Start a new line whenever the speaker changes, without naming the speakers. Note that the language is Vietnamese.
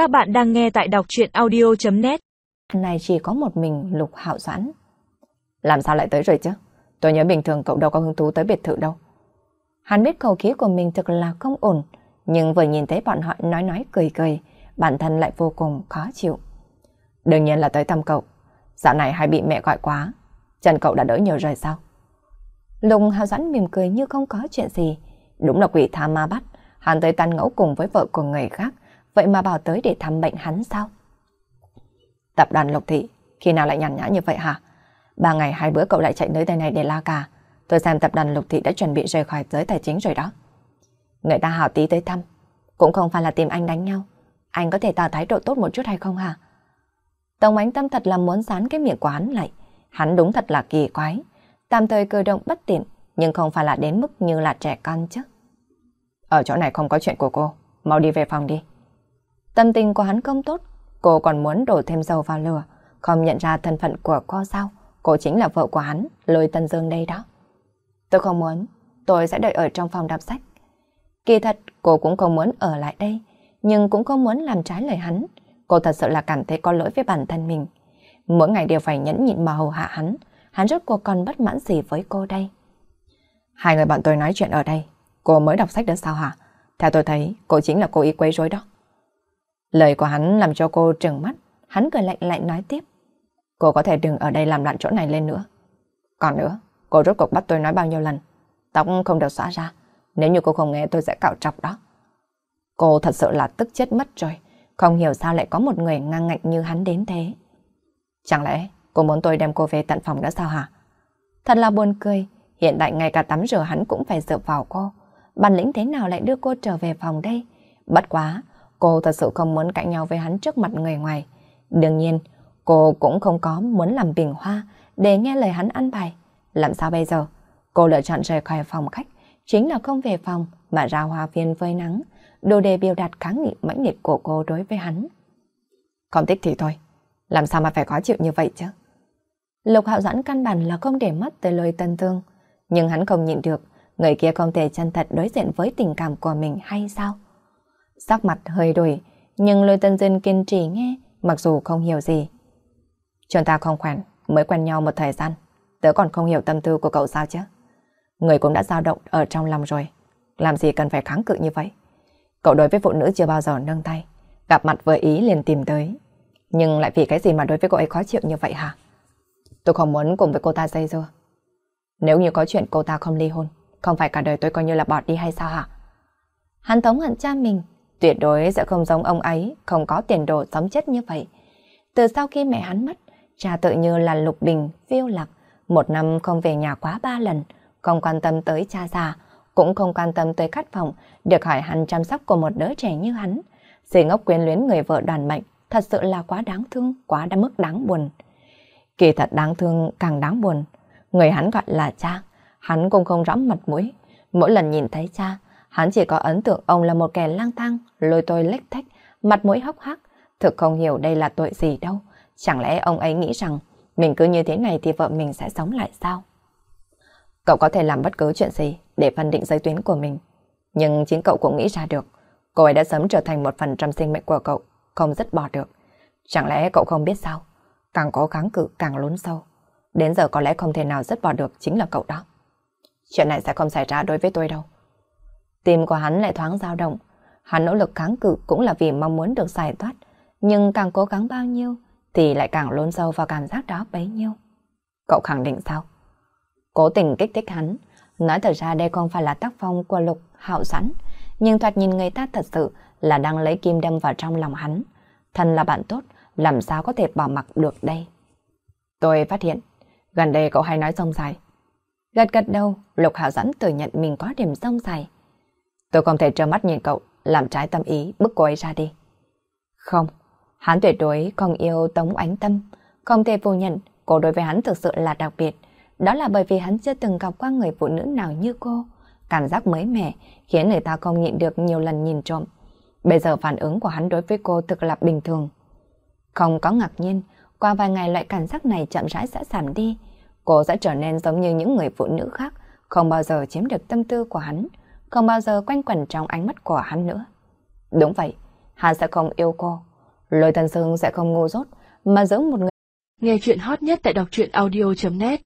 Các bạn đang nghe tại đọc chuyện audio.net
Này chỉ có một mình Lục Hạo Doãn. Làm sao lại tới rồi chứ? Tôi nhớ bình thường cậu đâu có hứng thú tới biệt thự đâu. Hắn biết cầu khí của mình thực là không ổn, nhưng vừa nhìn thấy bọn họ nói nói cười cười, bản thân lại vô cùng khó chịu. Đương nhiên là tới thăm cậu. Dạo này hay bị mẹ gọi quá. Chân cậu đã đỡ nhiều rồi sao? Lục Hạo Doãn mỉm cười như không có chuyện gì. Đúng là quỷ tha ma bắt. Hắn tới tan ngẫu cùng với vợ của người khác. Vậy mà bảo tới để thăm bệnh hắn sao? Tập đoàn Lục Thị, khi nào lại nhàn nhã như vậy hả? Ba ngày hai bữa cậu lại chạy tới đây này để la cà. Tôi xem tập đoàn Lục Thị đã chuẩn bị rời khỏi giới tài chính rồi đó. Người ta hào tí tới thăm, cũng không phải là tìm anh đánh nhau. Anh có thể tỏ thái độ tốt một chút hay không hả? Tổng ánh tâm thật là muốn dán cái miệng của hắn lại. Hắn đúng thật là kỳ quái. Tạm thời cơ động bất tiện, nhưng không phải là đến mức như là trẻ con chứ. Ở chỗ này không có chuyện của cô, mau đi về phòng đi. Tâm tình của hắn không tốt, cô còn muốn đổ thêm dầu vào lửa, không nhận ra thân phận của cô sao. Cô chính là vợ của hắn, lôi Tân Dương đây đó. Tôi không muốn, tôi sẽ đợi ở trong phòng đọc sách. Kỳ thật, cô cũng không muốn ở lại đây, nhưng cũng không muốn làm trái lời hắn. Cô thật sự là cảm thấy có lỗi với bản thân mình. Mỗi ngày đều phải nhẫn nhịn mà hầu hạ hắn, hắn rốt cuộc còn bất mãn gì với cô đây. Hai người bọn tôi nói chuyện ở đây, cô mới đọc sách được sao hả? Theo tôi thấy, cô chính là cô ý quấy rối đó. Lời của hắn làm cho cô trừng mắt, hắn cười lạnh lạnh nói tiếp. Cô có thể đừng ở đây làm loạn chỗ này lên nữa. Còn nữa, cô rốt cuộc bắt tôi nói bao nhiêu lần. Tóc không được xóa ra, nếu như cô không nghe tôi sẽ cạo trọc đó. Cô thật sự là tức chết mất rồi, không hiểu sao lại có một người ngang ngạnh như hắn đến thế. Chẳng lẽ cô muốn tôi đem cô về tận phòng nữa sao hả? Thật là buồn cười, hiện tại ngay cả tắm rửa hắn cũng phải dựa vào cô. Bản lĩnh thế nào lại đưa cô trở về phòng đây? Bất quá, cô thật sự không muốn cãi nhau với hắn trước mặt người ngoài. Đương nhiên, cô cũng không có muốn làm bình hoa để nghe lời hắn ăn bài. Làm sao bây giờ? Cô lựa chọn rời khỏi phòng khách, chính là không về phòng mà ra hoa viên phơi nắng, đồ đề biểu đạt kháng nghị mãnh liệt của cô đối với hắn. Không thích thì thôi, làm sao mà phải khó chịu như vậy chứ? Lục hạo dẫn căn bản là không để mắt tới lời tân thương, nhưng hắn không nhịn được, người kia không thể chân thật đối diện với tình cảm của mình hay sao? Sắc mặt hơi đổi, nhưng lôi tân dân kiên trì nghe, mặc dù không hiểu gì. Chúng ta không khoản, mới quen nhau một thời gian, tớ còn không hiểu tâm tư của cậu sao chứ? Người cũng đã dao động ở trong lòng rồi, làm gì cần phải kháng cự như vậy? Cậu đối với phụ nữ chưa bao giờ nâng tay, gặp mặt với ý liền tìm tới. Nhưng lại vì cái gì mà đối với cô ấy khó chịu như vậy hả? Tôi không muốn cùng với cô ta dây dưa. Nếu như có chuyện cô ta không ly hôn, không phải cả đời tôi coi như là bỏ đi hay sao hả? Hắn thống hận cha mình, tuyệt đối sẽ không giống ông ấy, không có tiền đồ sống chết như vậy. Từ sau khi mẹ hắn mất, cha tự như là lục bình, phiêu lạc, một năm không về nhà quá ba lần, không quan tâm tới cha già, cũng không quan tâm tới khát vọng được hỏi hắn chăm sóc của một đứa trẻ như hắn. sự ngốc quyến luyến người vợ đoàn mệnh, thật sự là quá đáng thương, quá đã mức đáng buồn. Kỳ thật đáng thương càng đáng buồn. Người hắn gọi là cha, hắn cũng không rõ mặt mũi. Mỗi lần nhìn thấy cha, hắn chỉ có ấn tượng ông là một kẻ lang thang, lôi tôi lách thách, mặt mũi hốc hác. Thực không hiểu đây là tội gì đâu. Chẳng lẽ ông ấy nghĩ rằng mình cứ như thế này thì vợ mình sẽ sống lại sao? Cậu có thể làm bất cứ chuyện gì để phân định giới tuyến của mình. Nhưng chính cậu cũng nghĩ ra được, cô ấy đã sớm trở thành một phần trong sinh mệnh của cậu, không dứt bỏ được. Chẳng lẽ cậu không biết sao? Càng cố kháng cự càng lún sâu. Đến giờ có lẽ không thể nào dứt bỏ được chính là cậu đó. Chuyện này sẽ không xảy ra đối với tôi đâu. Tim của hắn lại thoáng dao động. Hắn nỗ lực kháng cự cũng là vì mong muốn được giải thoát. Nhưng càng cố gắng bao nhiêu thì lại càng lún sâu vào cảm giác đó bấy nhiêu. Cậu khẳng định sao? Cố tình kích thích hắn. Nói thật ra đây không phải là tác phong của lục hạo sẵn. Nhưng thoạt nhìn người ta thật sự là đang lấy kim đâm vào trong lòng hắn. Thân là bạn tốt, làm sao có thể bỏ mặc được đây? Tôi phát hiện, gần đây cậu hay nói sông dài. Gật gật đầu, Lục Hạo Dẫn tự nhận mình có điểm sông dài. Tôi không thể trơ mắt nhìn cậu, làm trái tâm ý, bức cô ấy ra đi. Không, hắn tuyệt đối không yêu Tống Ánh Tâm, không thể phủ nhận cô đối với hắn thực sự là đặc biệt. Đó là bởi vì hắn chưa từng gặp qua người phụ nữ nào như cô. Cảm giác mới mẻ khiến người ta không nhịn được nhiều lần nhìn trộm. Bây giờ phản ứng của hắn đối với cô thực là bình thường. Không có ngạc nhiên, qua vài ngày loại cảm giác này chậm rãi sẽ giảm đi. Cô sẽ trở nên giống như những người phụ nữ khác, không bao giờ chiếm được tâm tư của hắn, không bao giờ quanh quẩn trong ánh mắt của hắn nữa. Đúng vậy, hắn sẽ không yêu cô, Lôi Thần Sương sẽ không ngu dốt mà giống một người.
Nghe chuyện hot nhất tại đọc truyện audio.net